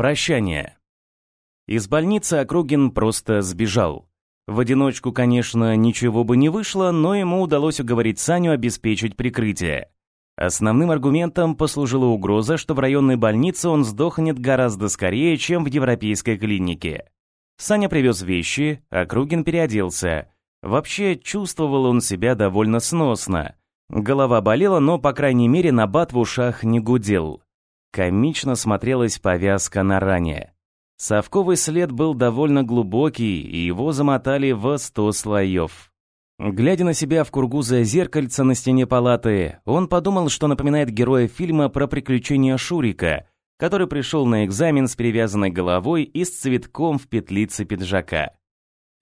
Прощание. Из больницы Округин просто сбежал. В одиночку, конечно, ничего бы не вышло, но ему удалось уговорить Саню обеспечить прикрытие. Основным аргументом послужила угроза, что в районной больнице он сдохнет гораздо скорее, чем в европейской клинике. Саня привез вещи, а Кругин переоделся. Вообще, чувствовал он себя довольно сносно. Голова болела, но, по крайней мере, набат в ушах не гудел. Комично смотрелась повязка на ране. Совковый след был довольно глубокий, и его замотали в сто слоев. Глядя на себя в кургузое зеркальце на стене палаты, он подумал, что напоминает героя фильма про приключения Шурика, который пришел на экзамен с перевязанной головой и с цветком в петлице пиджака.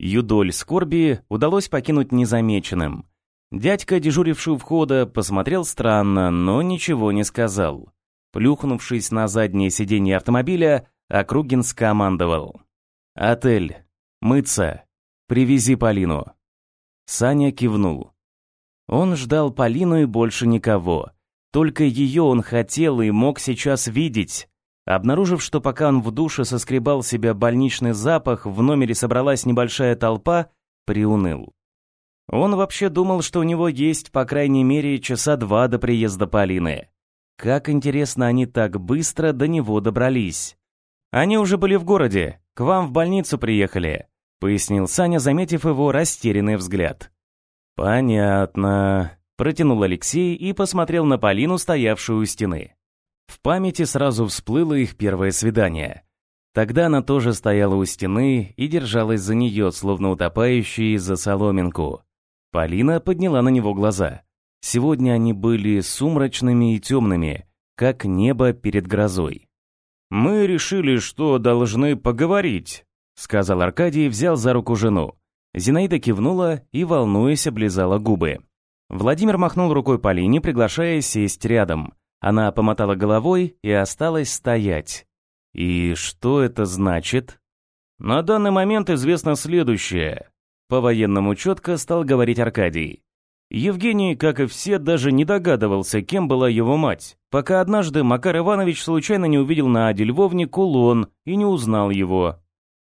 Юдоль скорби удалось покинуть незамеченным. Дядька, дежуривший у входа, посмотрел странно, но ничего не сказал. Плюхнувшись на заднее сиденье автомобиля, Округин скомандовал. «Отель. Мыться. Привези Полину». Саня кивнул. Он ждал Полину и больше никого. Только ее он хотел и мог сейчас видеть. Обнаружив, что пока он в душе соскребал себя больничный запах, в номере собралась небольшая толпа, приуныл. Он вообще думал, что у него есть, по крайней мере, часа два до приезда Полины. Как интересно, они так быстро до него добрались. «Они уже были в городе, к вам в больницу приехали», — пояснил Саня, заметив его растерянный взгляд. «Понятно», — протянул Алексей и посмотрел на Полину, стоявшую у стены. В памяти сразу всплыло их первое свидание. Тогда она тоже стояла у стены и держалась за нее, словно утопающая за соломинку. Полина подняла на него глаза. Сегодня они были сумрачными и темными, как небо перед грозой. «Мы решили, что должны поговорить», — сказал Аркадий и взял за руку жену. Зинаида кивнула и, волнуясь, облизала губы. Владимир махнул рукой Полине, приглашая сесть рядом. Она помотала головой и осталась стоять. «И что это значит?» «На данный момент известно следующее», — по-военному четко стал говорить Аркадий. Евгений, как и все, даже не догадывался, кем была его мать, пока однажды Макар Иванович случайно не увидел на Аде Львовне кулон и не узнал его.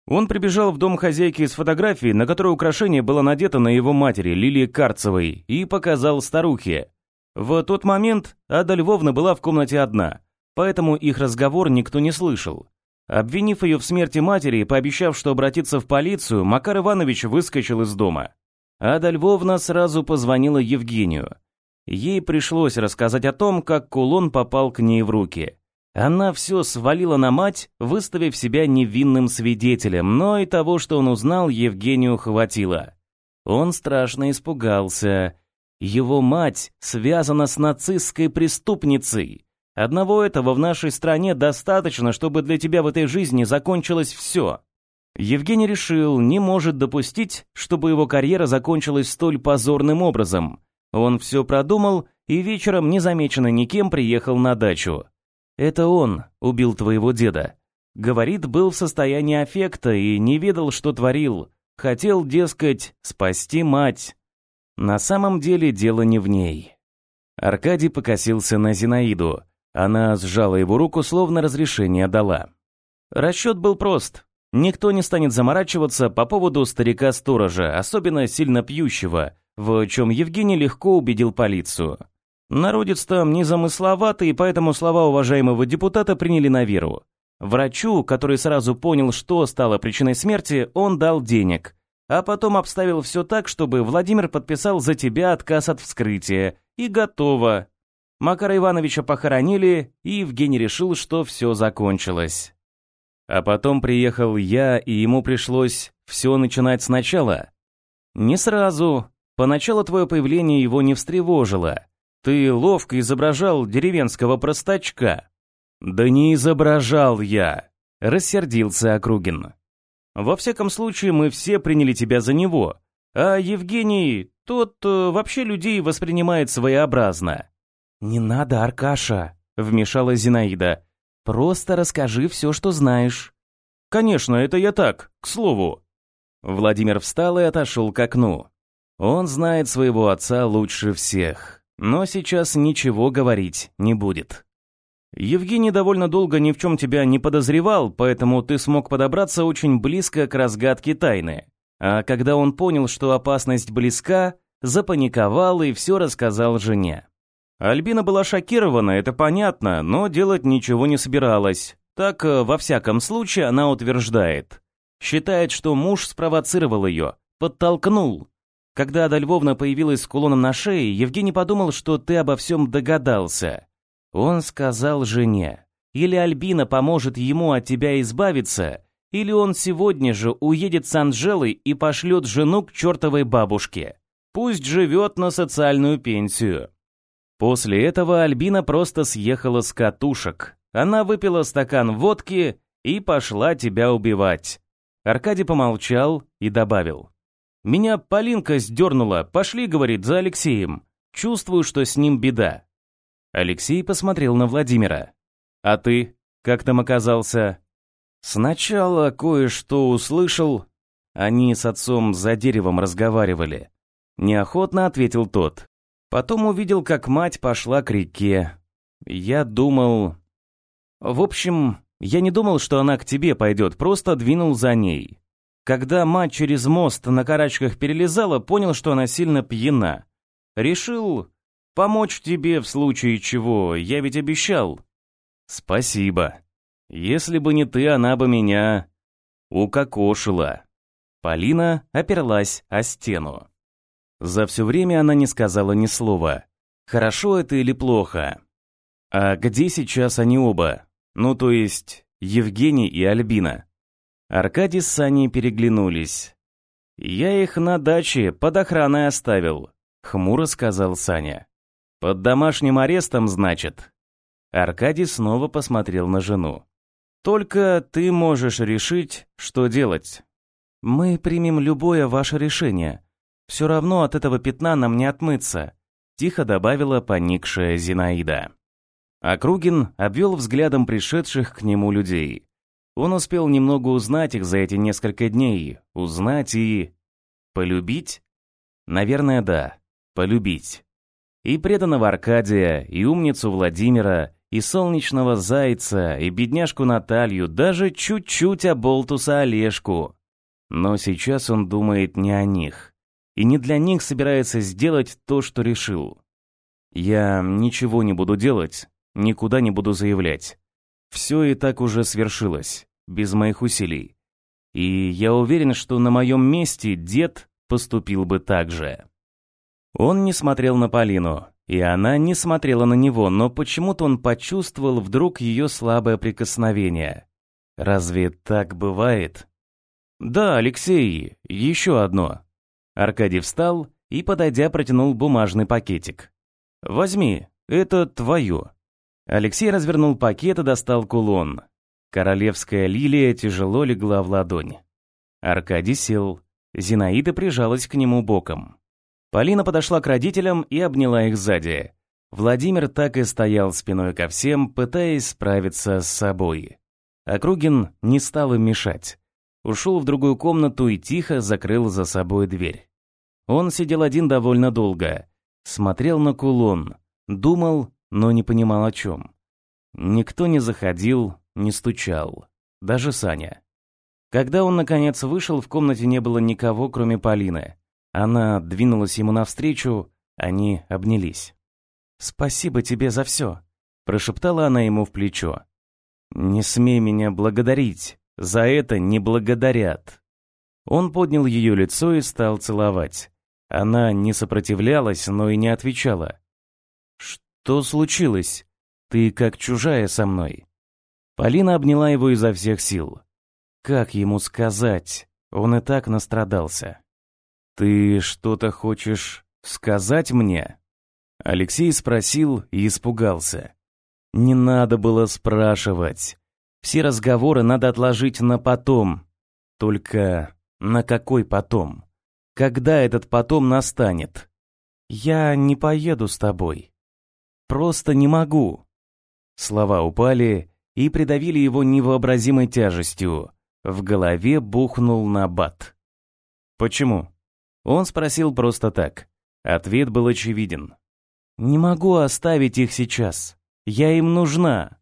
Он прибежал в дом хозяйки с фотографией, на которой украшение было надето на его матери, Лилии Карцевой, и показал старухе. В тот момент Ада Львовна была в комнате одна, поэтому их разговор никто не слышал. Обвинив ее в смерти матери и пообещав, что обратится в полицию, Макар Иванович выскочил из дома. Ада Львовна сразу позвонила Евгению. Ей пришлось рассказать о том, как кулон попал к ней в руки. Она все свалила на мать, выставив себя невинным свидетелем, но и того, что он узнал, Евгению хватило. Он страшно испугался. Его мать связана с нацистской преступницей. Одного этого в нашей стране достаточно, чтобы для тебя в этой жизни закончилось все. Евгений решил, не может допустить, чтобы его карьера закончилась столь позорным образом. Он все продумал и вечером, незамеченно никем, приехал на дачу. «Это он убил твоего деда». Говорит, был в состоянии аффекта и не ведал, что творил. Хотел, дескать, спасти мать. На самом деле дело не в ней. Аркадий покосился на Зинаиду. Она сжала его руку, словно разрешение дала. Расчет был прост. Никто не станет заморачиваться по поводу старика-сторожа, особенно сильно пьющего, в чем Евгений легко убедил полицию. Народец там незамысловатый, и поэтому слова уважаемого депутата приняли на веру. Врачу, который сразу понял, что стало причиной смерти, он дал денег, а потом обставил все так, чтобы Владимир подписал за тебя отказ от вскрытия, и готово. Макара Ивановича похоронили, и Евгений решил, что все закончилось. А потом приехал я, и ему пришлось все начинать сначала. Не сразу. Поначалу твое появление его не встревожило. Ты ловко изображал деревенского простачка. Да не изображал я, рассердился Округин. Во всяком случае, мы все приняли тебя за него. А Евгений, тот э, вообще людей воспринимает своеобразно. Не надо, Аркаша, вмешалась Зинаида. Просто расскажи все, что знаешь». «Конечно, это я так, к слову». Владимир встал и отошел к окну. Он знает своего отца лучше всех, но сейчас ничего говорить не будет. Евгений довольно долго ни в чем тебя не подозревал, поэтому ты смог подобраться очень близко к разгадке тайны. А когда он понял, что опасность близка, запаниковал и все рассказал жене. Альбина была шокирована, это понятно, но делать ничего не собиралась. Так, э, во всяком случае, она утверждает. Считает, что муж спровоцировал ее, подтолкнул. Когда Ада Львовна появилась с кулоном на шее, Евгений подумал, что ты обо всем догадался. Он сказал жене, или Альбина поможет ему от тебя избавиться, или он сегодня же уедет с Анжелой и пошлет жену к чертовой бабушке. Пусть живет на социальную пенсию. После этого Альбина просто съехала с катушек. Она выпила стакан водки и пошла тебя убивать. Аркадий помолчал и добавил. «Меня Полинка сдернула, пошли, — говорит, — за Алексеем. Чувствую, что с ним беда. Алексей посмотрел на Владимира. «А ты? Как там оказался?» «Сначала кое-что услышал. Они с отцом за деревом разговаривали». Неохотно ответил тот. Потом увидел, как мать пошла к реке. Я думал... В общем, я не думал, что она к тебе пойдет, просто двинул за ней. Когда мать через мост на карачках перелезала, понял, что она сильно пьяна. Решил, Помочь тебе в случае чего, я ведь обещал. Спасибо. Если бы не ты, она бы меня укокошила. Полина оперлась о стену. За все время она не сказала ни слова. Хорошо это или плохо? А где сейчас они оба? Ну, то есть, Евгений и Альбина. Аркадий с Саней переглянулись. «Я их на даче под охраной оставил», — хмуро сказал Саня. «Под домашним арестом, значит?» Аркадий снова посмотрел на жену. «Только ты можешь решить, что делать. Мы примем любое ваше решение. Все равно от этого пятна нам не отмыться», тихо добавила поникшая Зинаида. Округин обвел взглядом пришедших к нему людей. Он успел немного узнать их за эти несколько дней, узнать и... Полюбить? Наверное, да, полюбить. И преданного Аркадия, и умницу Владимира, и солнечного зайца, и бедняжку Наталью, даже чуть-чуть оболтуса Олежку. Но сейчас он думает не о них. И не для них собирается сделать то, что решил. Я ничего не буду делать, никуда не буду заявлять. Все и так уже свершилось, без моих усилий. И я уверен, что на моем месте дед поступил бы так же. Он не смотрел на Полину, и она не смотрела на него, но почему-то он почувствовал вдруг ее слабое прикосновение. Разве так бывает? «Да, Алексей, еще одно». Аркадий встал и, подойдя, протянул бумажный пакетик. «Возьми, это твое». Алексей развернул пакет и достал кулон. Королевская лилия тяжело легла в ладонь. Аркадий сел. Зинаида прижалась к нему боком. Полина подошла к родителям и обняла их сзади. Владимир так и стоял спиной ко всем, пытаясь справиться с собой. Округин не стал им мешать. Ушел в другую комнату и тихо закрыл за собой дверь. Он сидел один довольно долго. Смотрел на кулон. Думал, но не понимал о чем. Никто не заходил, не стучал. Даже Саня. Когда он, наконец, вышел, в комнате не было никого, кроме Полины. Она двинулась ему навстречу, они обнялись. «Спасибо тебе за все», — прошептала она ему в плечо. «Не смей меня благодарить, за это не благодарят». Он поднял ее лицо и стал целовать. Она не сопротивлялась, но и не отвечала. «Что случилось? Ты как чужая со мной». Полина обняла его изо всех сил. Как ему сказать? Он и так настрадался. «Ты что-то хочешь сказать мне?» Алексей спросил и испугался. «Не надо было спрашивать. Все разговоры надо отложить на потом. Только на какой потом? Когда этот потом настанет? Я не поеду с тобой. Просто не могу». Слова упали и придавили его невообразимой тяжестью. В голове бухнул набат. «Почему?» Он спросил просто так. Ответ был очевиден. «Не могу оставить их сейчас. Я им нужна.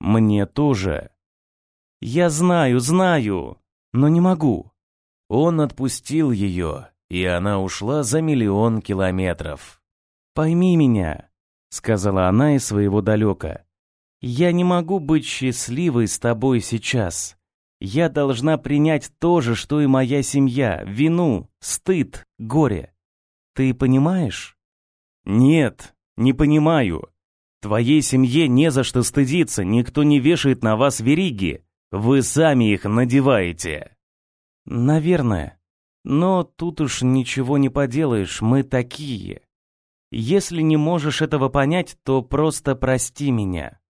Мне тоже. Я знаю, знаю, но не могу. Он отпустил ее, и она ушла за миллион километров. «Пойми меня», — сказала она из своего далека. «Я не могу быть счастливой с тобой сейчас. Я должна принять то же, что и моя семья, вину, стыд, горе. Ты понимаешь? Нет, не понимаю. Твоей семье не за что стыдиться, никто не вешает на вас вериги. Вы сами их надеваете. Наверное. Но тут уж ничего не поделаешь, мы такие. Если не можешь этого понять, то просто прости меня.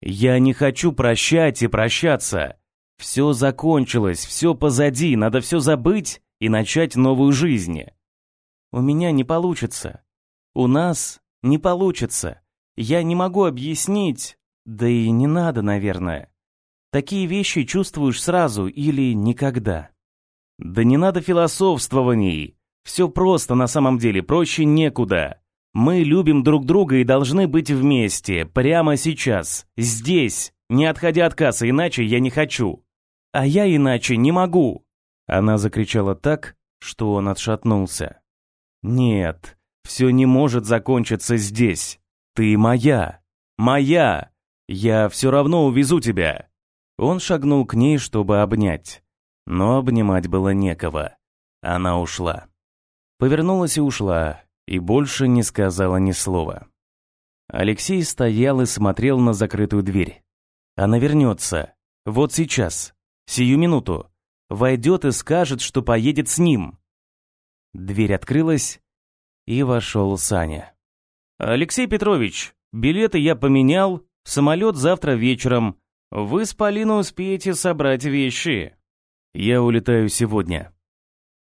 Я не хочу прощать и прощаться. Все закончилось, все позади, надо все забыть и начать новую жизнь. У меня не получится. У нас не получится. Я не могу объяснить, да и не надо, наверное. Такие вещи чувствуешь сразу или никогда. Да не надо философствований. Все просто на самом деле, проще некуда. Мы любим друг друга и должны быть вместе, прямо сейчас, здесь, не отходя от кассы, иначе я не хочу. А я иначе не могу!» Она закричала так, что он отшатнулся. «Нет, все не может закончиться здесь. Ты моя! Моя! Я все равно увезу тебя!» Он шагнул к ней, чтобы обнять. Но обнимать было некого. Она ушла. Повернулась и ушла, и больше не сказала ни слова. Алексей стоял и смотрел на закрытую дверь. Она вернется. Вот сейчас сию минуту, войдет и скажет, что поедет с ним. Дверь открылась, и вошел Саня. «Алексей Петрович, билеты я поменял, самолет завтра вечером. Вы с Полиной успеете собрать вещи. Я улетаю сегодня».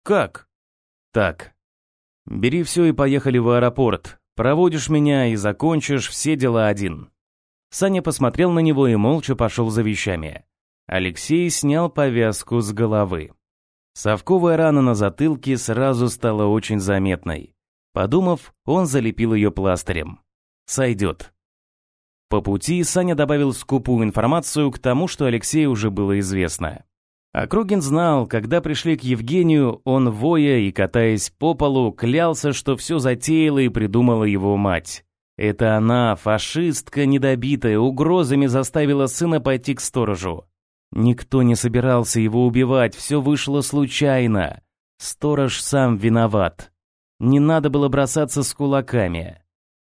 «Как?» «Так. Бери все и поехали в аэропорт. Проводишь меня и закончишь все дела один». Саня посмотрел на него и молча пошел за вещами. Алексей снял повязку с головы. Совковая рана на затылке сразу стала очень заметной. Подумав, он залепил ее пластырем. Сойдет. По пути Саня добавил скупую информацию к тому, что Алексею уже было известно. Округин знал, когда пришли к Евгению, он, воя и катаясь по полу, клялся, что все затеяла и придумала его мать. Это она, фашистка недобитая, угрозами заставила сына пойти к сторожу. Никто не собирался его убивать, все вышло случайно. Сторож сам виноват. Не надо было бросаться с кулаками.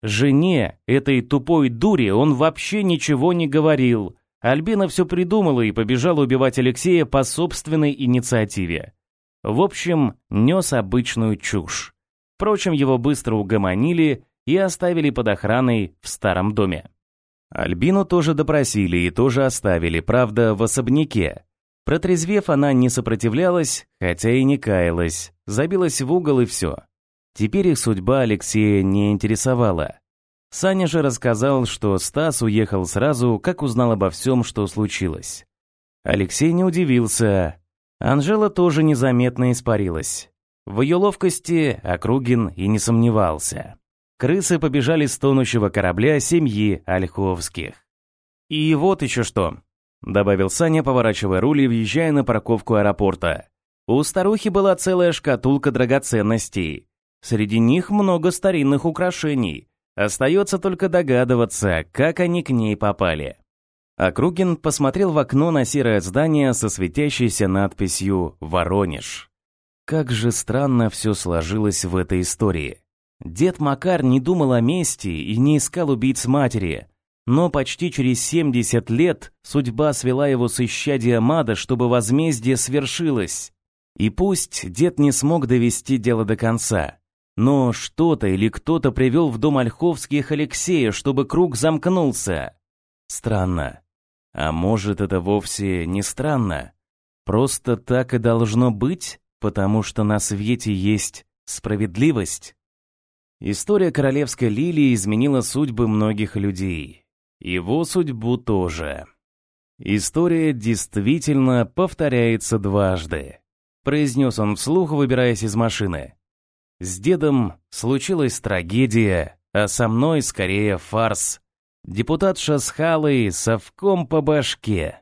Жене, этой тупой дуре, он вообще ничего не говорил. Альбина все придумала и побежала убивать Алексея по собственной инициативе. В общем, нес обычную чушь. Впрочем, его быстро угомонили и оставили под охраной в старом доме. Альбину тоже допросили и тоже оставили, правда, в особняке. Протрезвев, она не сопротивлялась, хотя и не каялась, забилась в угол и все. Теперь их судьба Алексея не интересовала. Саня же рассказал, что Стас уехал сразу, как узнал обо всем, что случилось. Алексей не удивился. Анжела тоже незаметно испарилась. В ее ловкости Округин и не сомневался. Крысы побежали с тонущего корабля семьи Ольховских. «И вот еще что», — добавил Саня, поворачивая руль и въезжая на парковку аэропорта. «У старухи была целая шкатулка драгоценностей. Среди них много старинных украшений. Остается только догадываться, как они к ней попали». Округин посмотрел в окно на серое здание со светящейся надписью «Воронеж». Как же странно все сложилось в этой истории. Дед Макар не думал о мести и не искал убийц матери, но почти через 70 лет судьба свела его с исчадия Мада, чтобы возмездие свершилось. И пусть дед не смог довести дело до конца, но что-то или кто-то привел в дом Ольховских Алексея, чтобы круг замкнулся. Странно. А может, это вовсе не странно? Просто так и должно быть, потому что на свете есть справедливость? История королевской лилии изменила судьбы многих людей. Его судьбу тоже. История действительно повторяется дважды, произнес он вслух, выбираясь из машины. С дедом случилась трагедия, а со мной скорее фарс. Депутатша с халой совком по башке.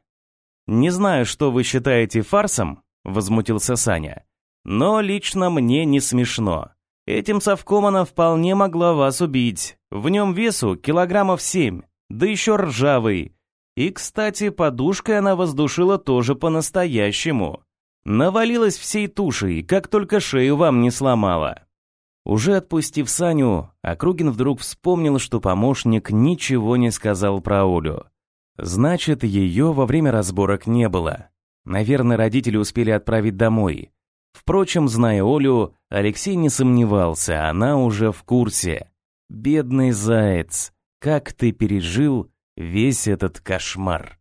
«Не знаю, что вы считаете фарсом», — возмутился Саня. «Но лично мне не смешно. Этим совком она вполне могла вас убить. В нем весу килограммов семь, да еще ржавый. И, кстати, подушкой она воздушила тоже по-настоящему. Навалилась всей тушей, как только шею вам не сломала». Уже отпустив Саню, Округин вдруг вспомнил, что помощник ничего не сказал про Олю. Значит, ее во время разборок не было. Наверное, родители успели отправить домой. Впрочем, зная Олю, Алексей не сомневался, она уже в курсе. «Бедный заяц, как ты пережил весь этот кошмар?»